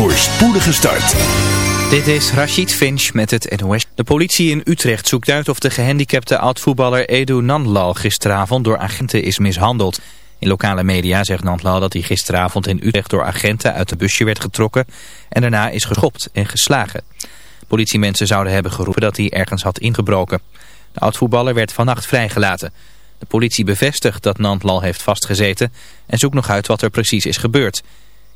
voor spoedige start. Dit is Rachid Finch met het NOS. De politie in Utrecht zoekt uit of de gehandicapte oud-voetballer Edu Nandlal gisteravond door agenten is mishandeld. In lokale media zegt Nandlal dat hij gisteravond in Utrecht door agenten uit de busje werd getrokken en daarna is geschopt en geslagen. Politiemensen zouden hebben geroepen dat hij ergens had ingebroken. De oud-voetballer werd vannacht vrijgelaten. De politie bevestigt dat Nandlal heeft vastgezeten en zoekt nog uit wat er precies is gebeurd.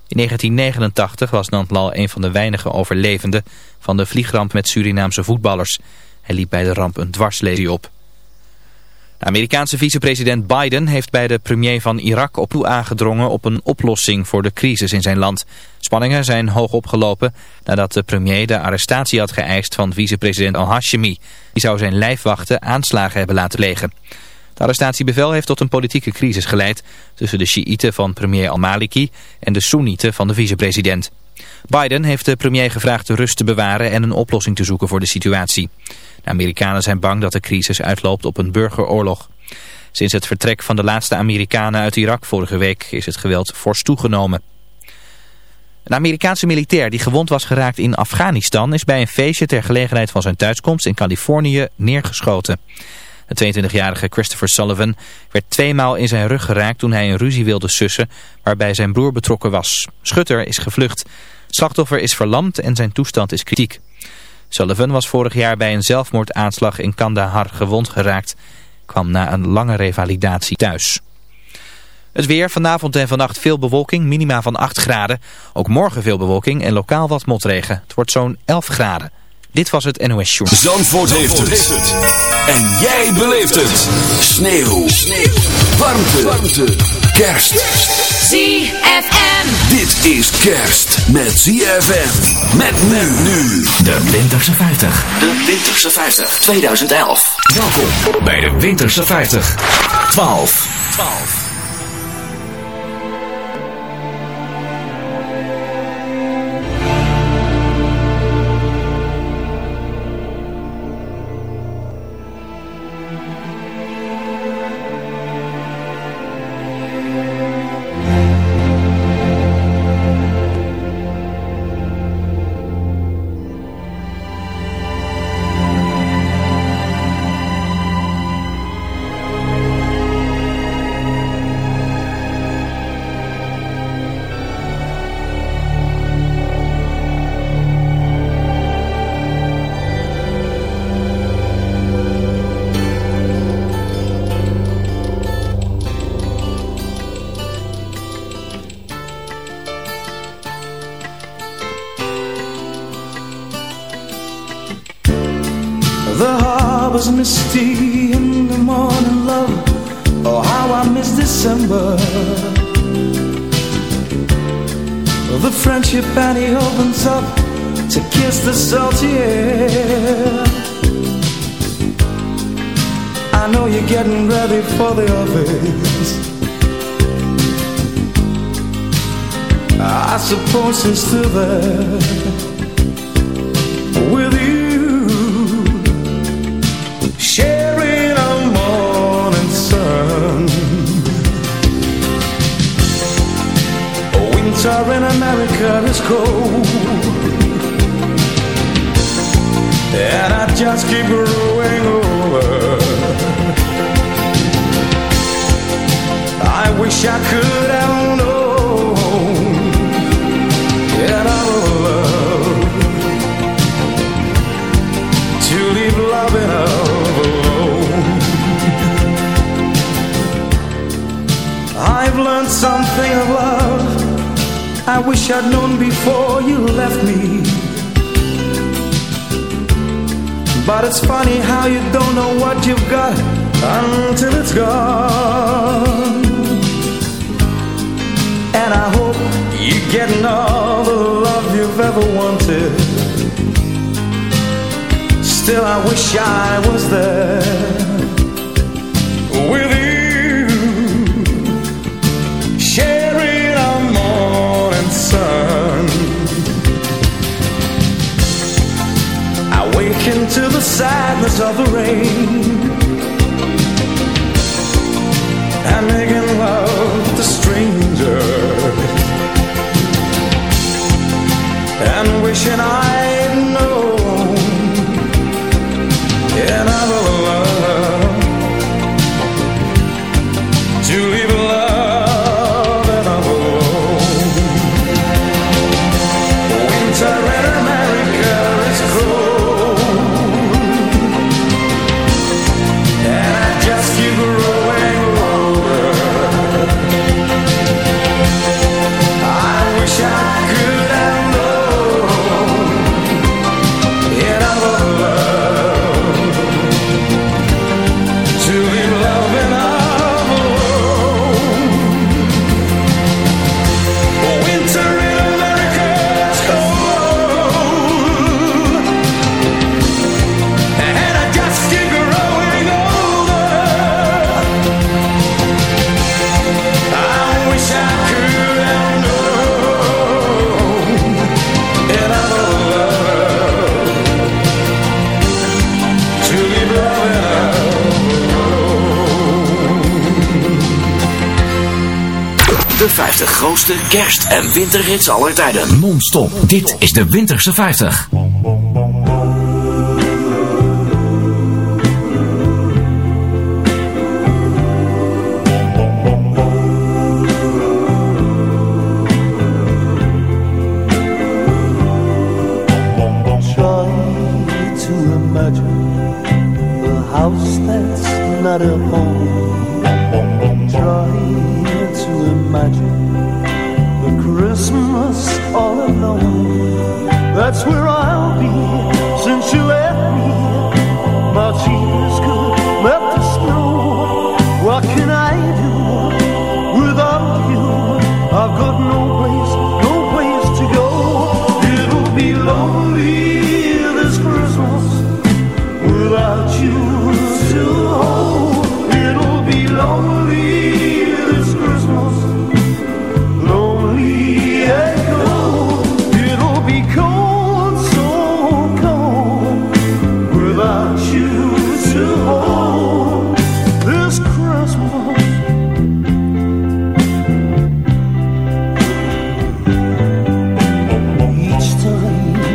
In 1989 was Nandlal een van de weinige overlevenden van de vliegramp met Surinaamse voetballers. Hij liep bij de ramp een dwarslesie op. De Amerikaanse vicepresident Biden heeft bij de premier van Irak opnieuw aangedrongen op een oplossing voor de crisis in zijn land. Spanningen zijn hoog opgelopen nadat de premier de arrestatie had geëist van vicepresident al-Hashemi. Die zou zijn lijfwachten aanslagen hebben laten legen. Het arrestatiebevel heeft tot een politieke crisis geleid tussen de Sjiïten van premier al-Maliki en de Soenieten van de vicepresident. Biden heeft de premier gevraagd de rust te bewaren en een oplossing te zoeken voor de situatie. De Amerikanen zijn bang dat de crisis uitloopt op een burgeroorlog. Sinds het vertrek van de laatste Amerikanen uit Irak vorige week is het geweld fors toegenomen. Een Amerikaanse militair die gewond was geraakt in Afghanistan is bij een feestje ter gelegenheid van zijn thuiskomst in Californië neergeschoten. De 22-jarige Christopher Sullivan werd tweemaal in zijn rug geraakt toen hij een ruzie wilde sussen waarbij zijn broer betrokken was. Schutter is gevlucht. Slachtoffer is verlamd en zijn toestand is kritiek. Sullivan was vorig jaar bij een zelfmoordaanslag in Kandahar gewond geraakt. Kwam na een lange revalidatie thuis. Het weer, vanavond en vannacht veel bewolking, minima van 8 graden. Ook morgen veel bewolking en lokaal wat motregen. Het wordt zo'n 11 graden. Dit was het NOS Show. Zandvoort, heeft, het. En jij beleeft het. Sneeuw. Sneeuw. Warmte. Warmte. Kerst. ZFM. Dit is kerst met ZFM. Met men nu. De Winterse 50. De Winterse 50 2011. Welkom bij de Winterse 50. 12. 12. Is still there with you, sharing a morning sun. Winter in America is cold, and I just keep growing over. Wish I could have known. That I would love to leave love alone. I've learned something of love I wish I'd known before you left me But it's funny how you don't know what you've got Until it's gone And I hope you're getting all the love you've ever wanted. Still I wish I was there With you. Sharing our morning sun. I wake into the sadness of the rain. And making love with a and wishing I'd known. grootste kerst- en winterhits aller tijden. Non-stop. Dit is de Winterse 50.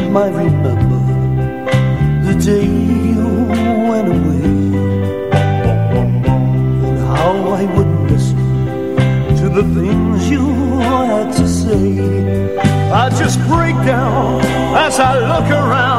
might remember the day you went away and how I would listen to the things you had to say. I just break down as I look around.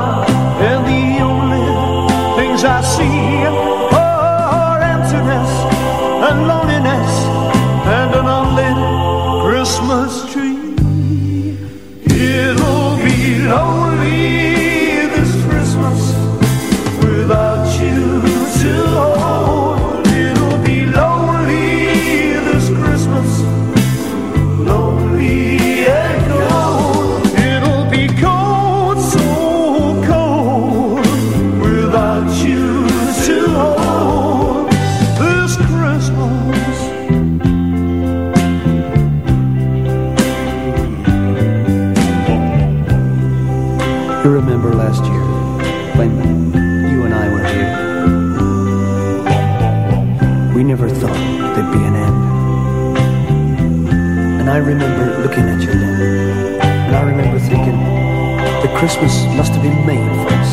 must have been made for us.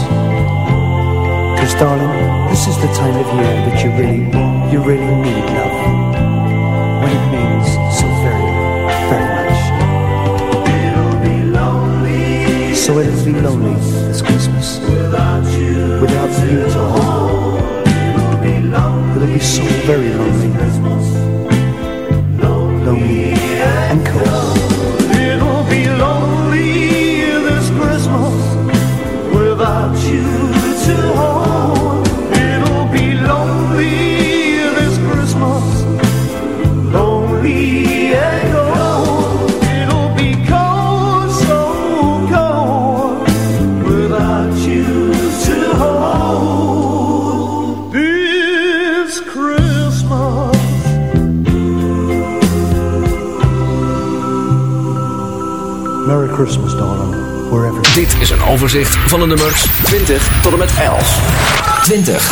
Because darling, this is the time of year that you really, you really need love. When it means so very, very much. It'll be lonely. So it'll be lonely this Christmas. Without you, without you at all. It'll be lonely. It'll be so very lonely. Lonely, lonely and cold. van de nummers 20 tot en met 11. 20.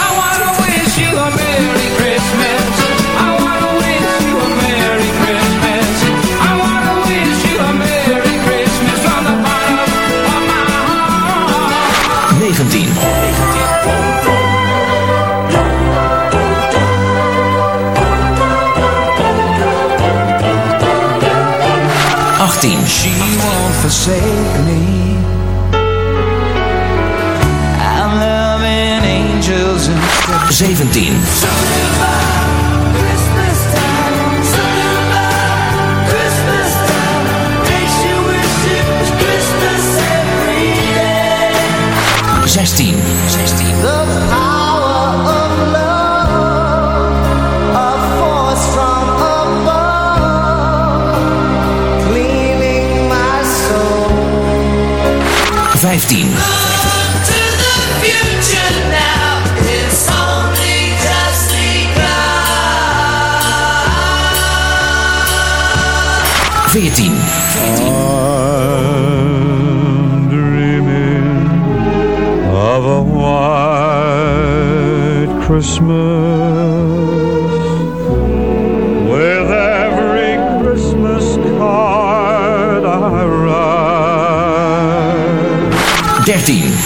Negentien. Achttien. 17. 14. 14. of a white Christmas with every Christmas card I write. 13.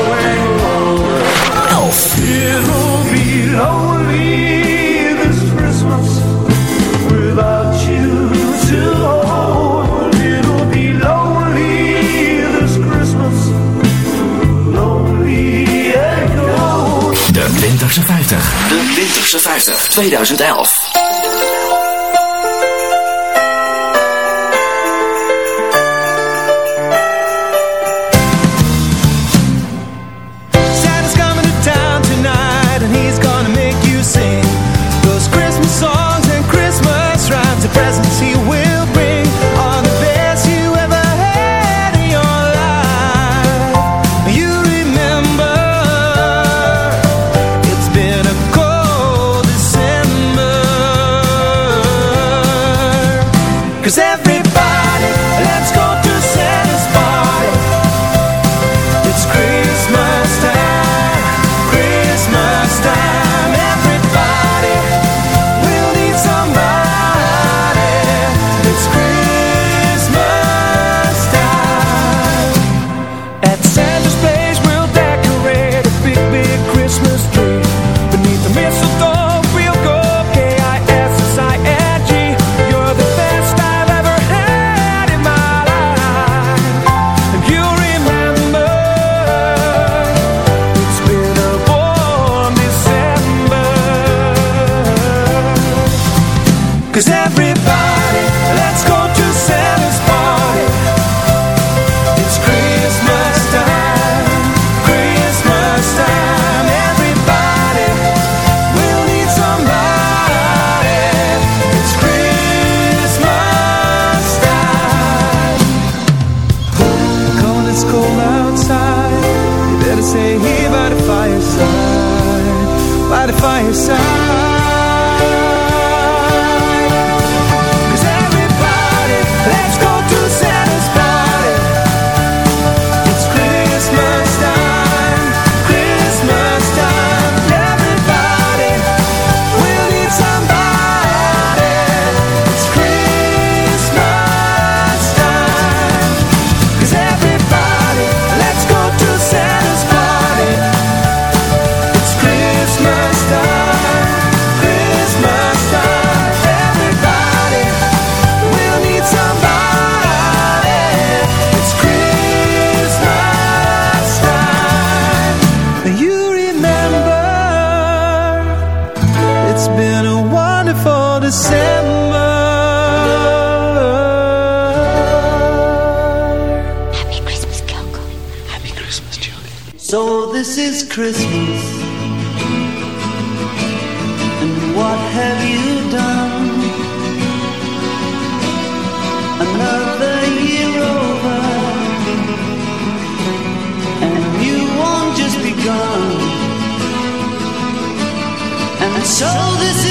Winterse 50 2011. And so this is.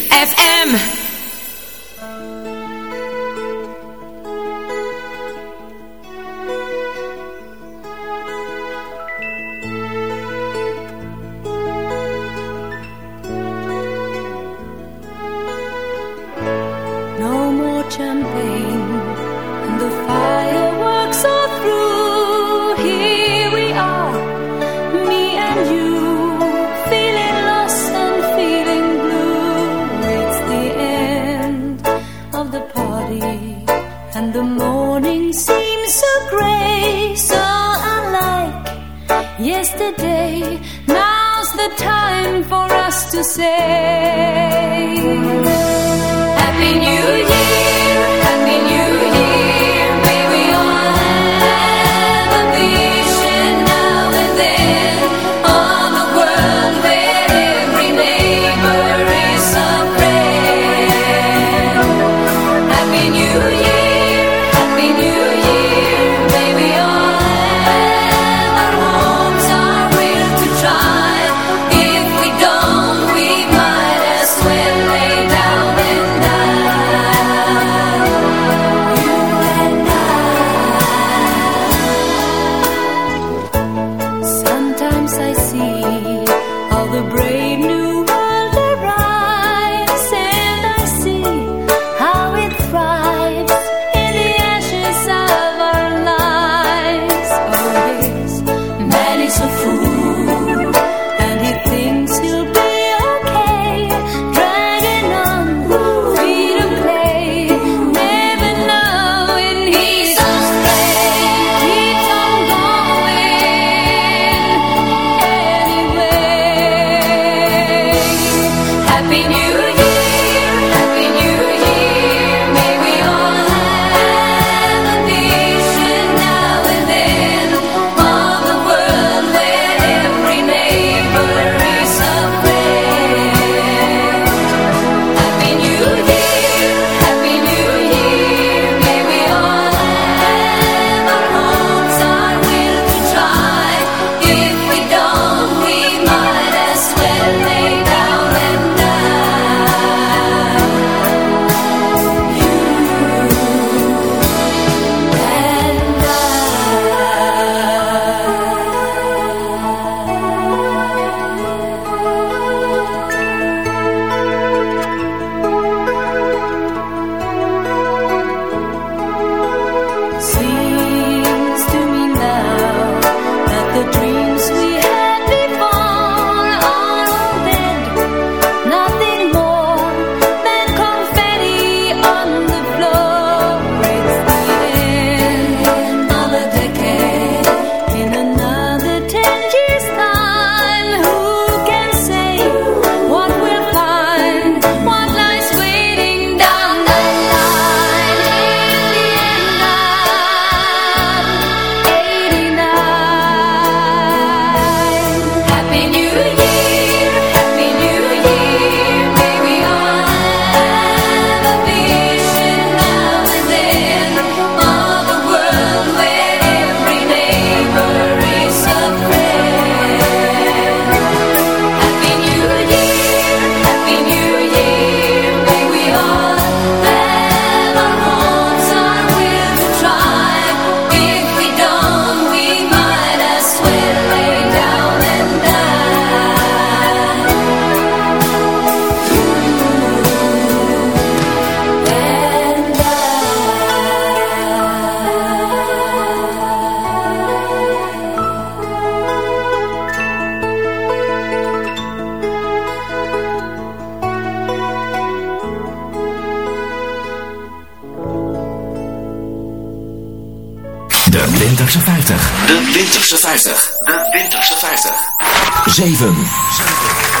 morning seems so gray, so unlike yesterday. Now's the time for us to say Happy New Year. De Winterse 50. De Winterse 50. De Winterse 50. 7. 7.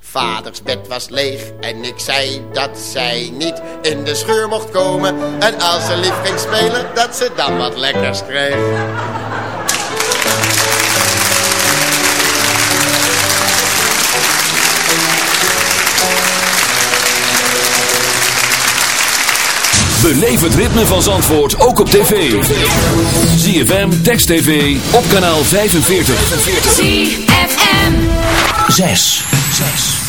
Vaders bed was leeg en ik zei dat zij niet in de scheur mocht komen. En als ze lief ging spelen, dat ze dan wat lekkers kreeg. Beleef het ritme van Zandvoort ook op tv. ZFM, Text TV, op kanaal 45. ZFM. 6. 6.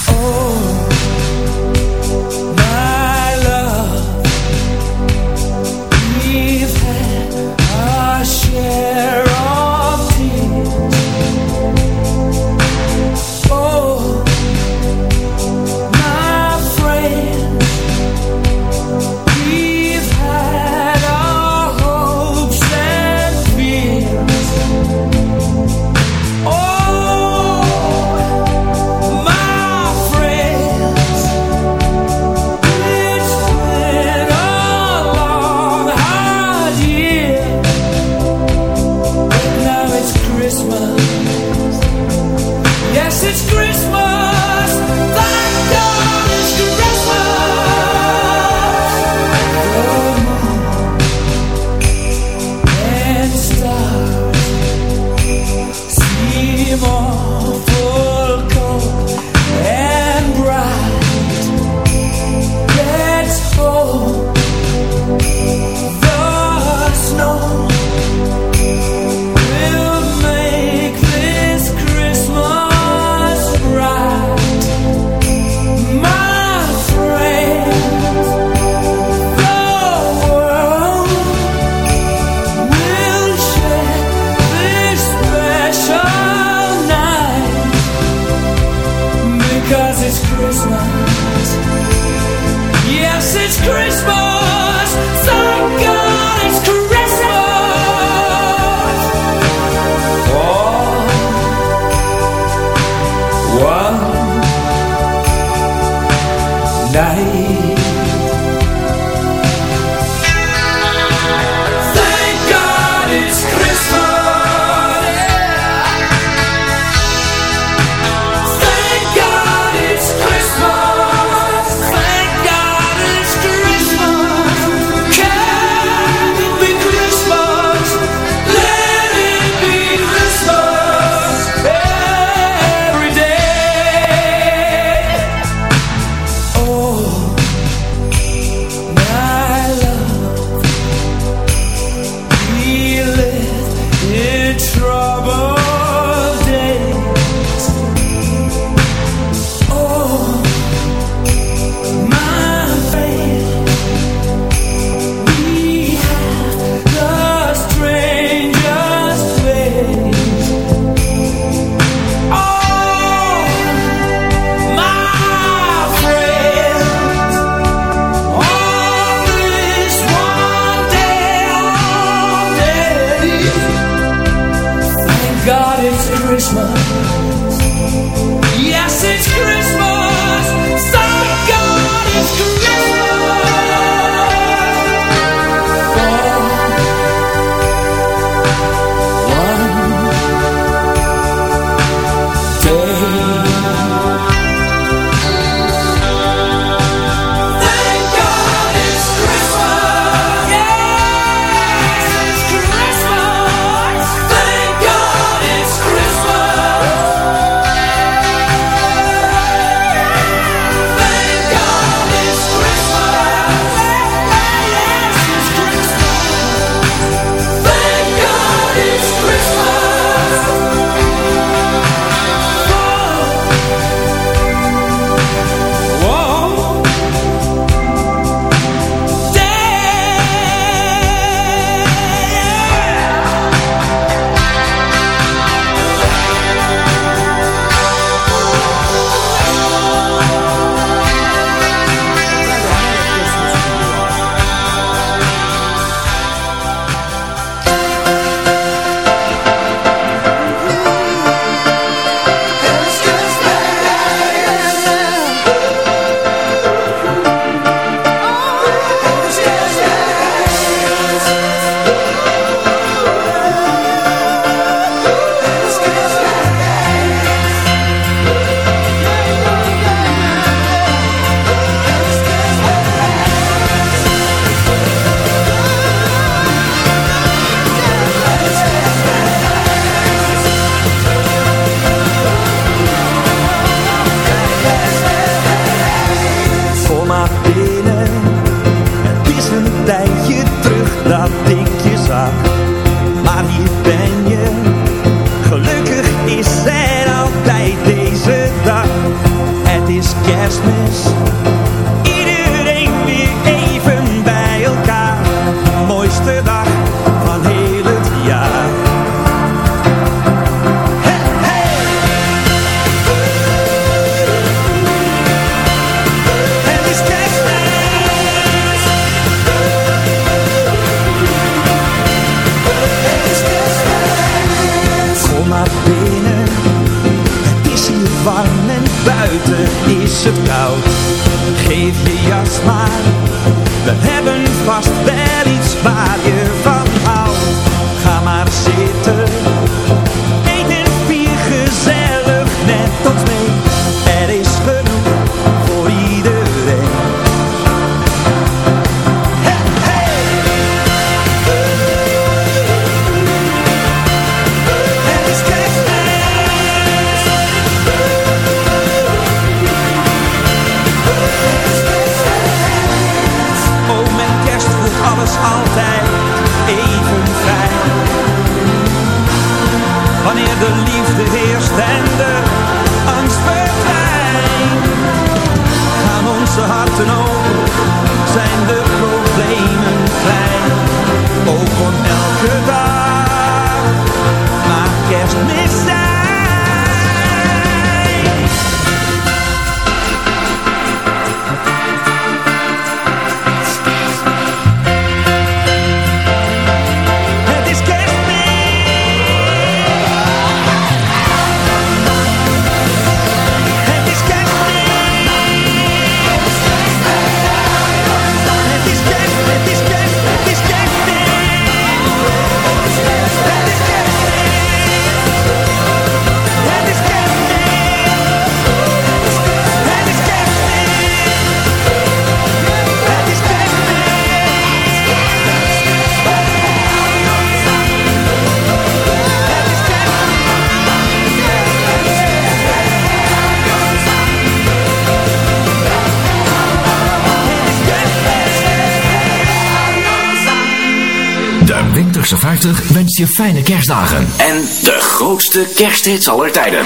je fijne kerstdagen. En de grootste kersthits aller tijden.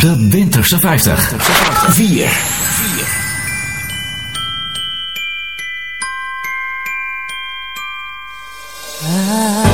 De Winterse 50. 4. 4. Ah.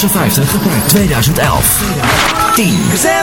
56 2011. 10.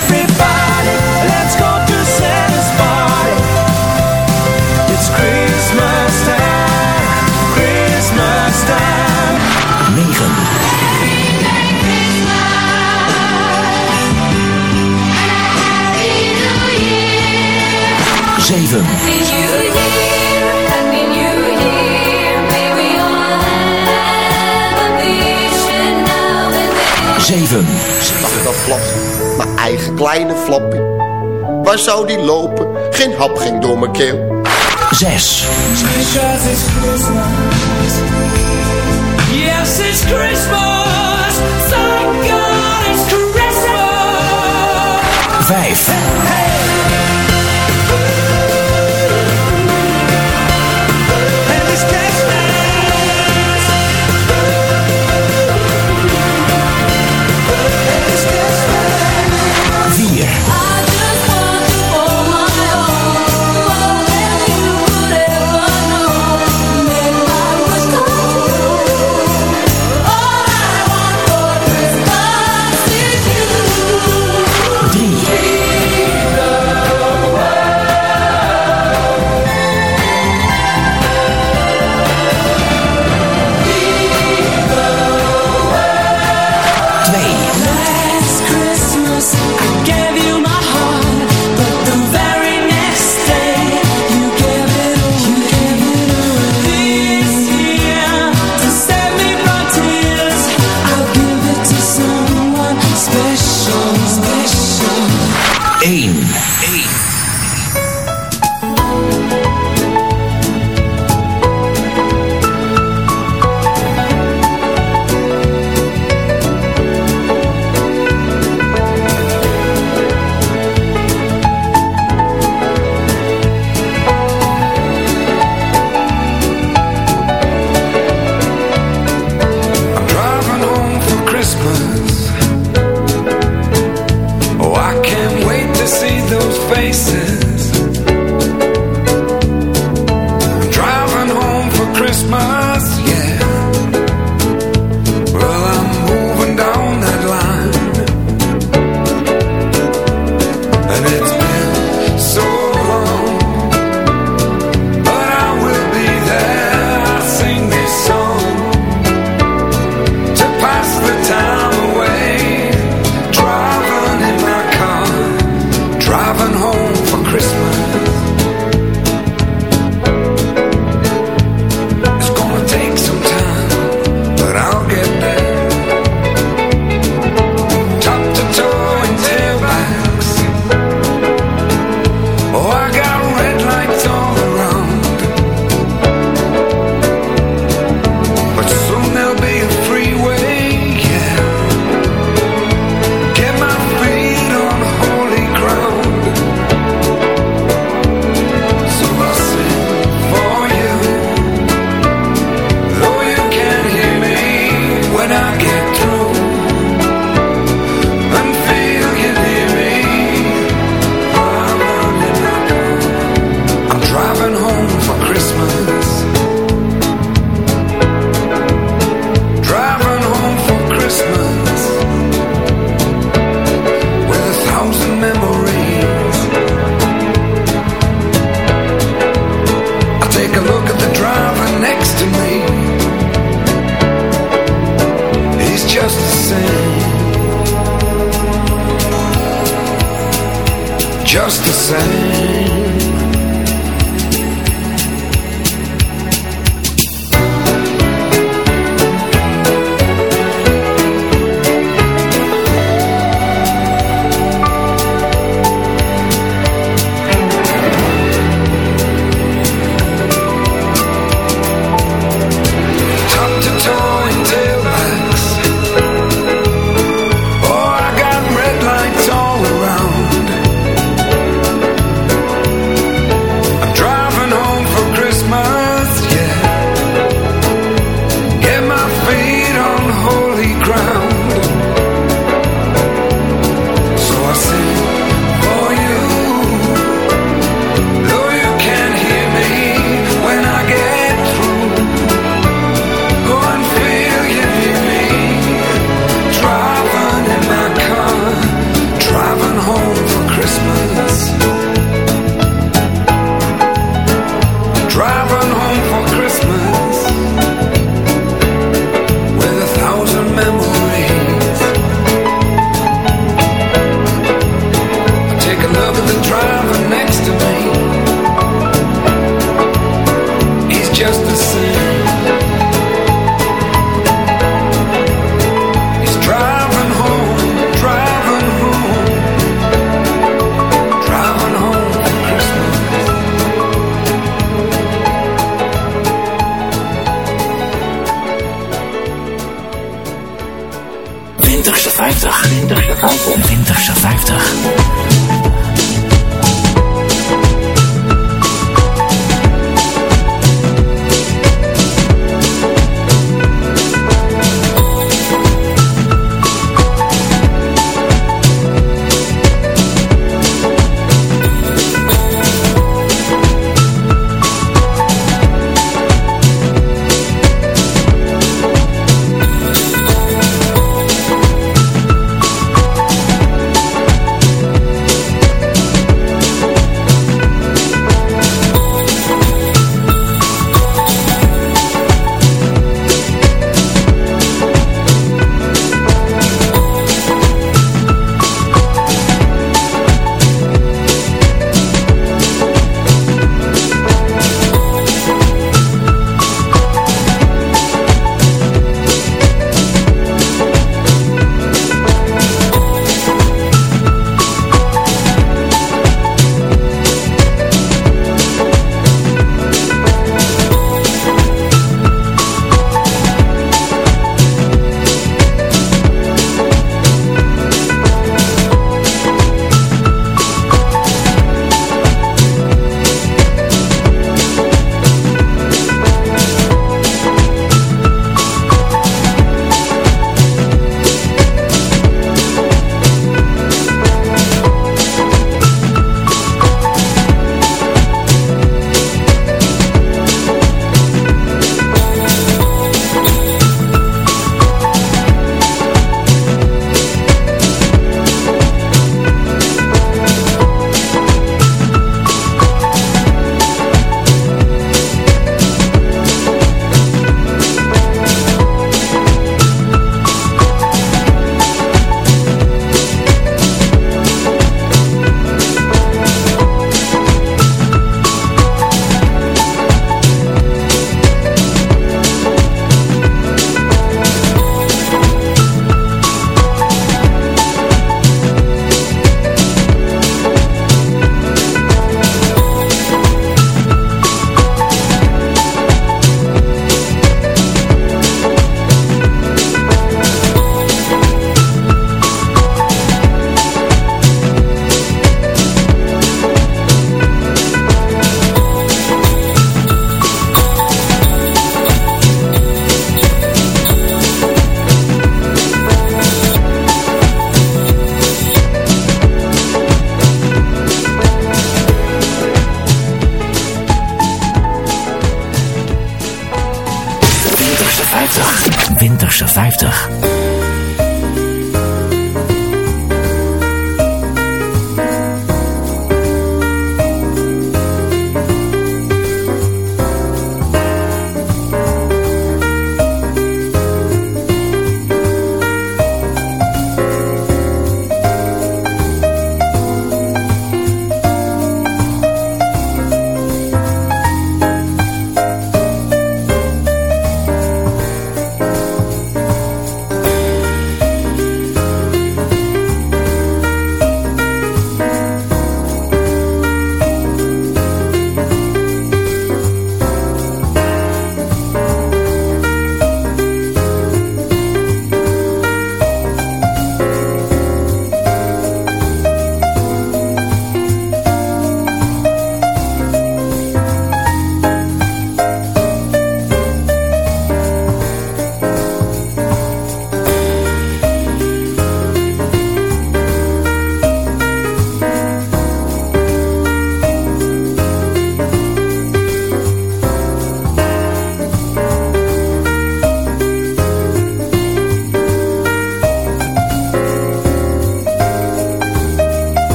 kleine flappie. Waar zou die lopen? Geen hap ging door mijn keel. 6.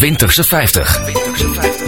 Winterse 50. Winterse 50.